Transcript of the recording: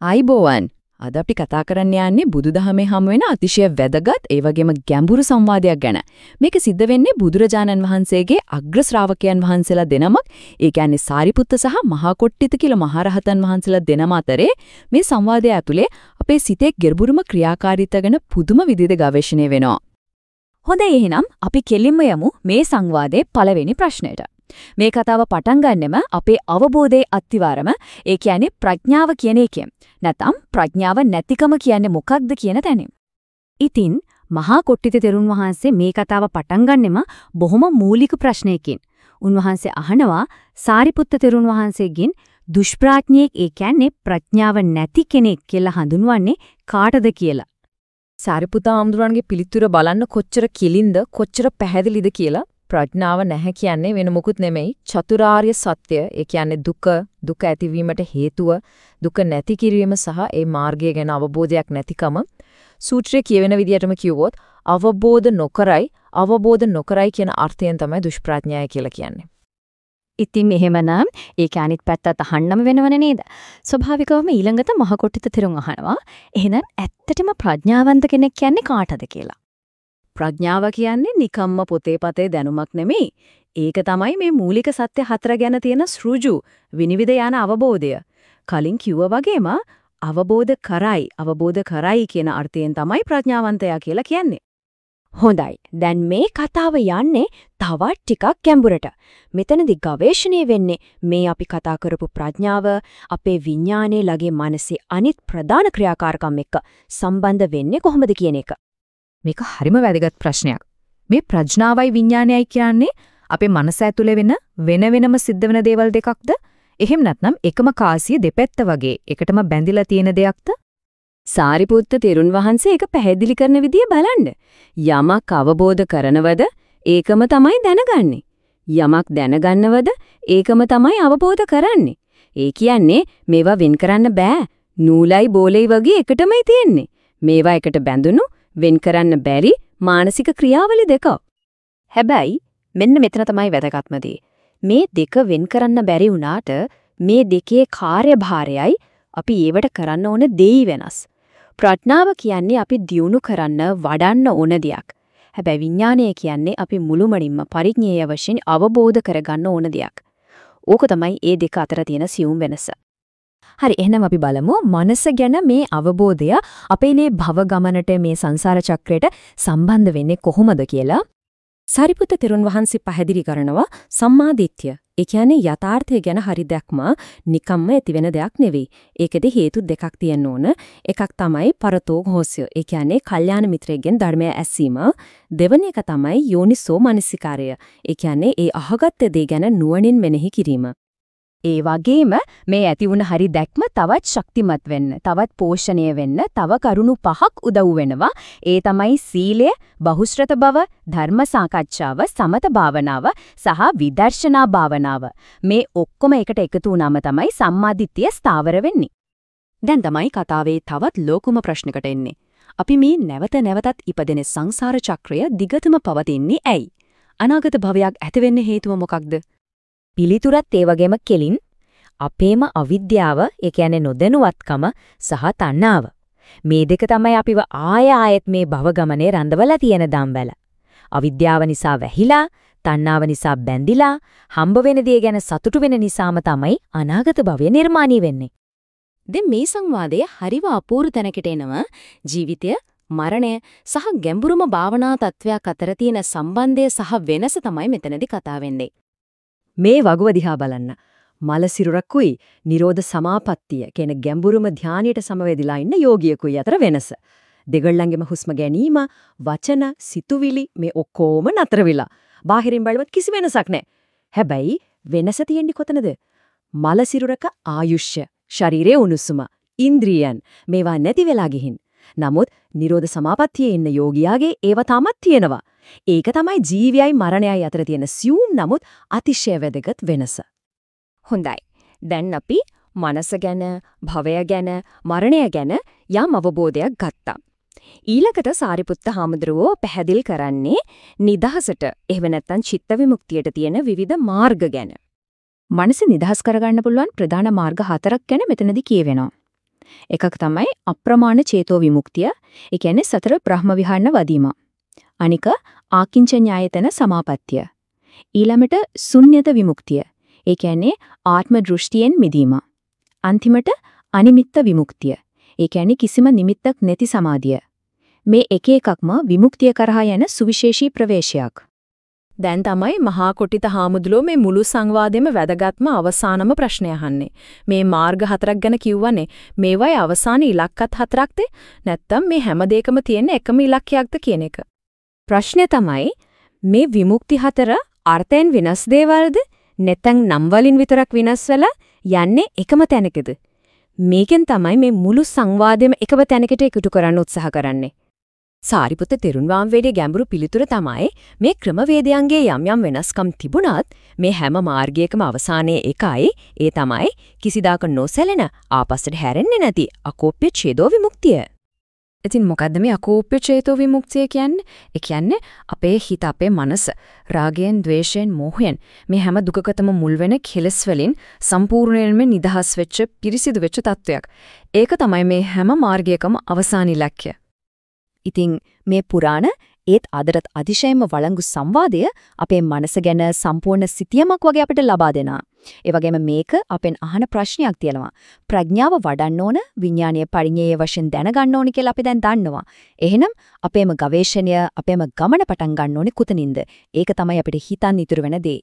ආයිබෝවන් අද අපි කතා කරන්න යන්නේ බුදුදහමේ හමු වෙන අතිශය වැදගත් ඒ වගේම ගැඹුරු සංවාදයක් ගැන. මේක සිද්ධ වෙන්නේ බුදුරජාණන් වහන්සේගේ අග්‍ර ශ්‍රාවකයන් වහන්සේලා දෙනමක්. ඒ කියන්නේ සාරිපුත්ත සහ මහා කොට්ටිත කියලා මහරහතන් වහන්සේලා දෙනම අතරේ මේ සංවාදය ඇතුලේ අපේ සිතේ ගැඹුරුම ක්‍රියාකාරීත්ව ගැන පුදුම විදිහට ගවේෂණය වෙනවා. හොඳයි එහෙනම් අපි කෙලින්ම යමු මේ සංවාදයේ පළවෙනි ප්‍රශ්නෙට. මේ කතාව පටන් ගන්නෙම අපේ අවබෝධයේ අත්විවරම ඒ කියන්නේ ප්‍රඥාව කියන එකෙන්. නැත්නම් ප්‍රඥාව නැතිකම කියන්නේ මොකක්ද කියන තැනින්. ඉතින් මහා කොට්ටිත තෙරුන් වහන්සේ මේ කතාව පටන් ගන්නෙම බොහොම මූලික ප්‍රශ්නයකින්. උන්වහන්සේ අහනවා සාරිපුත්ත තෙරුන් වහන්සේගෙන් දුෂ්ප්‍රඥයෙක් ඒ කියන්නේ ප්‍රඥාව නැති කෙනෙක් කියලා හඳුන්වන්නේ කාටද කියලා. සාරිපුත ආම්දුරන්ගේ පිළිතුර බලන්න කොච්චර කිලින්ද කොච්චර පැහැදිලිද කියලා ප්‍රඥාව නැහැ කියන්නේ වෙන මොකුත් නෙමෙයි චතුරාර්ය සත්‍ය ඒ කියන්නේ දුක දුක ඇතිවීමට හේතුව දුක නැති කිරීම සහ ඒ මාර්ගය ගැන අවබෝධයක් නැතිකම සූත්‍රයේ කියවෙන විදිහටම කිව්වොත් අවබෝධ නොකරයි අවබෝධ නොකරයි කියන අර්ථයෙන් තමයි දුෂ්ප්‍රඥාය කියලා කියන්නේ. ඉතින් එහෙමනම් ඒක අනිත් පැත්තත් අහන්නම වෙනවනේ නේද? ස්වභාවිකවම ඊළඟට මහකොට්ටිත තෙරුන් අහනවා. එහෙනම් ඇත්තටම ප්‍රඥාවන්ත කෙනෙක් කියන්නේ කාටද කියලා. ප්‍රඥාව කියන්නේ නිකම්ම පොතේ පතේ දැනුමක් නෙමෙයි. ඒක තමයි මේ මූලික සත්‍ය හතර ගැන තියෙන සෘජු විනිවිද යන අවබෝධය. කලින් කිව්වා වගේම අවබෝධ කරයි අවබෝධ කරයි කියන අර්ථයෙන් තමයි ප්‍රඥාවන්තයා කියලා කියන්නේ. හොඳයි. දැන් මේ කතාව යන්නේ තවත් ටිකක් ගැඹුරට. මෙතනදී ගවේෂණය වෙන්නේ මේ අපි කතා කරපු ප්‍රඥාව අපේ විඥානයේ ලගේ මනසේ අනිත් ප්‍රධාන ක්‍රියාකාරකම් එක්ක සම්බන්ධ වෙන්නේ කොහොමද කියන එක. මේක හරිම වැදගත් ප්‍රශ්නයක්. මේ ප්‍රඥාවයි විඥානයයි කියන්නේ අපේ මනස ඇතුලේ වෙන වෙන වෙනම සිද්ධ වෙන දේවල් දෙකක්ද? එහෙම නැත්නම් එකම කාසිය දෙපැත්ත වගේ එකටම බැඳිලා තියෙන දෙයක්ද? සාරිපුත්ත තෙරුන් වහන්සේ ඒක පැහැදිලි කරන විදිය බලන්න. යමක් අවබෝධ කරනවද ඒකම තමයි දැනගන්නේ. යමක් දැනගන්නවද ඒකම තමයි අවබෝධ කරන්නේ. ඒ කියන්නේ මේවා වෙන් කරන්න බෑ. නූලයි බෝලෙයි වගේ එකටමයි තියෙන්නේ. මේවා එකට බැඳුණු වෙන් කරන්න බැරි මානසික ක්‍රියාවලි දෙක. හැබැයි මෙන්න මෙතන තමයි වැදගත්ම මේ දෙක වෙන් කරන්න බැරි වුණාට මේ දෙකේ කාර්යභාරයයි අපි ඒවට කරන්න ඕන දෙයි වෙනස්. ප්‍රඥාව කියන්නේ අපි දියුණු කරන්න වඩන්න ඕන දෙයක්. හැබැයි විඥානය කියන්නේ අපි මුළුමනින්ම පරිඥේය වශයෙන් අවබෝධ කරගන්න ඕන දෙයක්. ඕක තමයි මේ දෙක අතර තියෙන සියුම් වෙනස. හරි එහෙනම් අපි බලමු මනස ගැන මේ අවබෝධය අපේ මේ භව ගමනට මේ සංසාර චක්‍රයට සම්බන්ධ වෙන්නේ කොහොමද කියලා සාරිපුත්ත තෙරුන් වහන්සේ පැහැදිලි කරනවා සම්මා දිට්ඨිය. ඒ කියන්නේ යථාර්ථය ගැන හරි දැක්ම නිකම්ම ඇතිවෙන දෙයක් නෙවෙයි. ඒකෙදි හේතු දෙකක් තියෙන්න ඕන. එකක් තමයි පරතෝ ഘോഷය. ඒ කියන්නේ කල්යාණ මිත්‍රයෙක්ගෙන් ධර්මය ඇසීම. දෙවැනි එක තමයි යෝනිසෝ මනසිකාරය. ඒ කියන්නේ ඒ අහගත්ත දේ ගැන නුවණින් මෙනෙහි කිරීම. ඒ වගේම මේ ඇති වුණ හරි දැක්ම තවත් ශක්තිමත් වෙන්න, තවත් පෝෂණය වෙන්න, තව කරුණු පහක් උදව් වෙනවා. ඒ තමයි සීලය, බහුශ්‍රත බව, ධර්ම සාකච්ඡාව, සමත භාවනාව සහ විදර්ශනා භාවනාව. මේ ඔක්කොම එකට එකතු වුණාම තමයි සම්මාදිට්ඨිය ස්ථාවර වෙන්නේ. දැන් තමයි කතාවේ තවත් ලෝකුම ප්‍රශ්නකට එන්නේ. අපි මේ නැවත නැවතත් ඉපදෙන සංසාර චක්‍රය දිගටම පවතින්නේ ඇයි? අනාගත භවයක් ඇති වෙන්න හේතුව මොකක්ද? පිළිතුරත් ඒ වගේම කෙලින් අපේම අවිද්‍යාව, ඒ කියන්නේ නොදැනුවත්කම සහ තණ්හාව. මේ දෙක තමයි අපිව ආය ආයෙත් මේ භව ගමනේ රඳවලා තියෙන දම්වැල. අවිද්‍යාව නිසා වැහිලා, තණ්හාව නිසා බැඳිලා, හම්බ වෙන දේ ගැන සතුටු වෙන නිසාම තමයි අනාගත භවය නිර්මාණය වෙන්නේ. දැන් මේ සංවාදය හරිව අපූර්ව තැනකට එනවා ජීවිතය මරණය සහ ගැඹුරුම භාවනා තත්වයක් අතර තියෙන සම්බන්ධය සහ වෙනස තමයි මෙතනදී කතා වෙන්නේ. මේ වගුව දිහා බලන්න. මල සිරුරකුයි නිරෝධ සමාපත්තිය කියන ගැඹුරුම ධානයට සමවැදිලා ඉන්න යෝගියෙකුයි අතර වෙනස. දෙගොල්ලන්ගේම හුස්ම ගැනීම, වචන, සිතුවිලි මේ ඔක්කොම නතර වෙලා. බාහිරින් බලවත් කිසි වෙනසක් නැහැ. හැබැයි වෙනස තියෙන්නේ කොතනද? මල සිරුරක ආයුෂ්‍ය, ශරීරයේ උණුසුම, ඉන්ද්‍රියන් මේවා නැති වෙලා ගිහින්. නමුත් නිරෝධ සමාපත්තියේ ඉන්න යෝගියාගේ ඒව තාමත් තියෙනවා. ඒක තමයි ජීවියයි මරණයයි අතර තියෙන සියුම් නමුත් අතිශය වැදගත් වෙනස. හොඳයි. දැන් අපි මනස ගැන, භවය ගැන, මරණය ගැන යම් අවබෝධයක් ගත්තා. ඊළඟට සාරිපුත්ත හාමුදුරුවෝ පැහැදිලි කරන්නේ නිදහසට එහෙම නැත්නම් චිත්ත විමුක්තියට තියෙන විවිධ මාර්ග ගැන. මනස නිදහස් කරගන්න පුළුවන් ප්‍රධාන මාර්ග හතරක් ගැන මෙතනදී කියවෙනවා. එකක් තමයි අප්‍රමාණ චේතෝ විමුක්තිය. ඒ කියන්නේ සතර බ්‍රහ්ම විහරණ වදීම. අනික ආකින්චඤ්ඤායතන සමාපත්තිය. ඊළඟට ශුන්්‍යත විමුක්තිය. ඒ කියන්නේ ආත්ම දෘෂ්ටියෙන් මිදීම. අන්තිමට අනිමිත්ත විමුක්තිය. ඒ කියන්නේ කිසිම නිමිත්තක් නැති සමාධිය. මේ එක එකක්ම විමුක්තිය කරහා යන සුවිශේෂී ප්‍රවේශයක්. දැන් තමයි මහා කොටිත හාමුදුරුවෝ මේ මුළු සංවාදෙම වැදගත්ම අවසානම ප්‍රශ්නය අහන්නේ. මේ මාර්ග හතරක් ගැන කිව්වනේ. මේවයි අවසාන ඉලක්කත් හතරක්ද? නැත්නම් මේ හැම දෙයකම තියෙන එකම ඉලක්කයක්ද කියන එක. ප්‍රශ්නය තමයි මේ විමුක්ති හතර අර්ථයෙන් වෙනස් දේවල්ද නැත්නම් නම් වලින් විතරක් වෙනස් වෙලා යන්නේ එකම තැනකද? මේකෙන් තමයි මේ මුළු සංවාදෙම එකම තැනකට එකතු කරන්න උත්සාහ කරන්නේ. සාරිපුත්ත තෙරුන් වහන්සේගේ ගැඹුරු පිළිතුර තමයි මේ ක්‍රමවේදයන්ගේ යම් යම් වෙනස්කම් තිබුණත් මේ හැම මාර්ගයකම අවසානයේ එකයි ඒ තමයි කිසිදාක නොසැලෙන ආපස්සට හැරෙන්නේ නැති අකෝප්‍ය ඡේදෝ විමුක්තිය. ඉතින් මොකද්ද මේ අකෝප්‍ය චේතෝ විමුක්තිය කියන්නේ? ඒ කියන්නේ අපේ හිත අපේ මනස රාගයෙන්, ద్వේෂයෙන්, මෝහයෙන් මේ හැම දුකකටම මුල් වෙන කෙලස් වලින් සම්පූර්ණයෙන්ම නිදහස් වෙච්ච පිරිසිදු වෙච්ච තත්වයක්. ඒක තමයි මේ හැම මාර්ගයකම අවසාන ඉලක්කය. ඉතින් මේ පුරාණ ඒත් අදටත් අතිශයින්ම වළංගු සංවාදය අපේ මනස ගැන සම්පූර්ණ සිතියමක් වගේ අපිට ලබා දෙනවා. ඒ වගේම මේක අපෙන් අහන ප්‍රශ්නයක් තියෙනවා. ප්‍රඥාව වඩන්න ඕන විඥානීය පරිඥයේ වශයෙන් දැනගන්න ඕනි කියලා අපි දැන් දන්නවා. එහෙනම් අපේම ගවේෂණය අපේම ගමන පටන් ගන්න ඕනේ කුතනින්ද? ඒක තමයි අපිට හිතන්න ඉතුරු වෙන දේ.